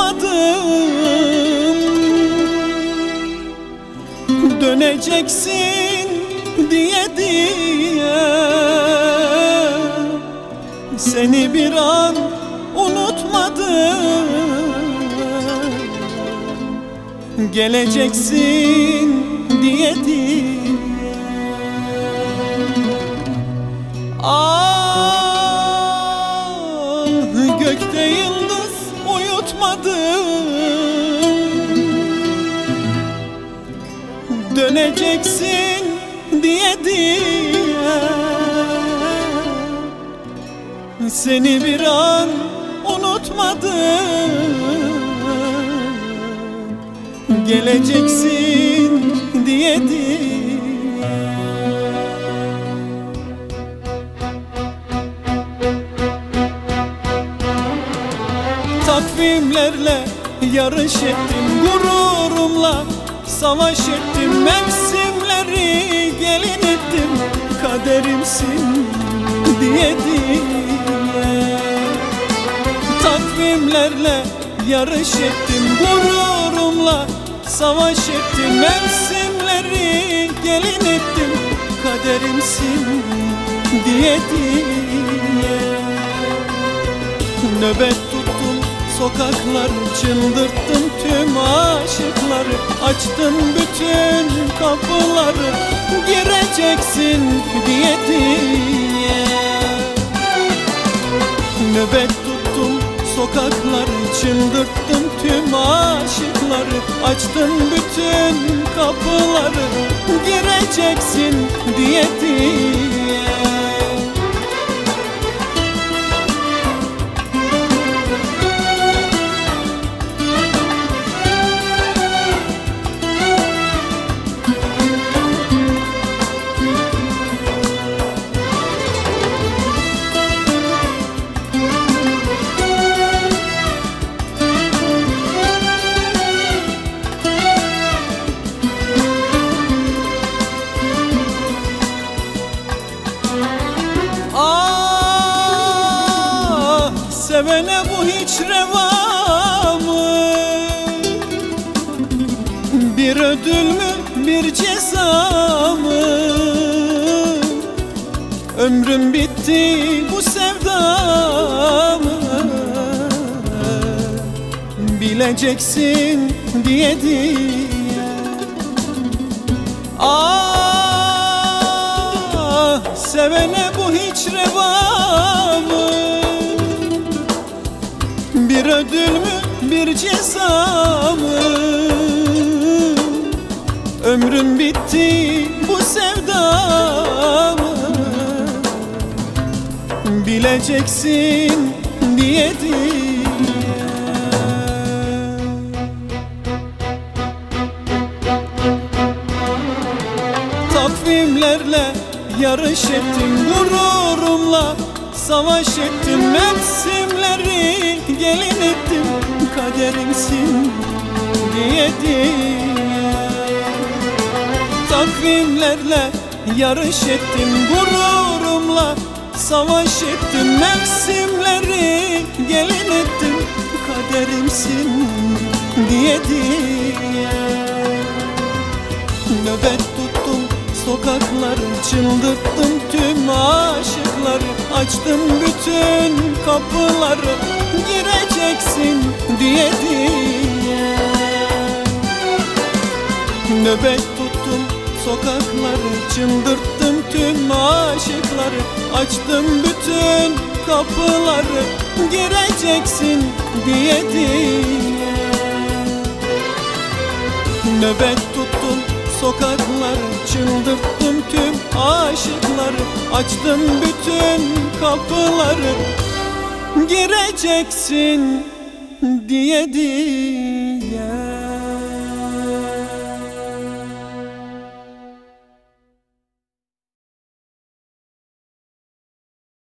Uyutmadım Döneceksin diye diye. Seni bir an unutmadım. Geleceksin diye diye Döneceksin diye diye. Seni bir an unutmadım. Geleceksin diye diye. Takvimlerle yarış ettim Gururumla savaş ettim Mevsimleri gelin ettim Kaderimsin diye diye Takvimlerle yarış ettim Gururumla savaş ettim Mevsimleri gelin ettim Kaderimsin diye diye Nöbet tuttum sokakları Çıldırttım tüm aşıkları Açtım bütün kapıları Gireceksin diye diye Nöbet tuttum sokakları Çıldırttım tüm aşıkları Açtım bütün kapıları Gireceksin diye diye sevene bu hiç reva mı? Bir ödül mü bir ceza mı? Ömrüm bitti bu sevda mı? Bileceksin diye diye Ah sevene bu hiç reva mı? Ödül mü bir ceza mı? Ömrüm bitti bu sevda mı? Bileceksin diye diye Takvimlerle yarış ettim Gururumla savaş ettim Mevsimleri gelin ettim Kaderimsin diye diye. Takvimlerle yarış ettim Gururumla savaş ettim Mevsimleri gelin ettim Kaderimsin diye diye. Nöbet tuttum sokakları Çıldırttım tüm aşıkları. Açtım bütün kapıları Gireceksin diye diye. Nöbet tuttum sokakları Çıldırttım tüm aşıkları. Açtım bütün kapıları Gireceksin diye diye. Nöbet tuttum sokakları Çıldırttım tüm aşıkları. Açtım bütün kapıları. Gireceksin diye diye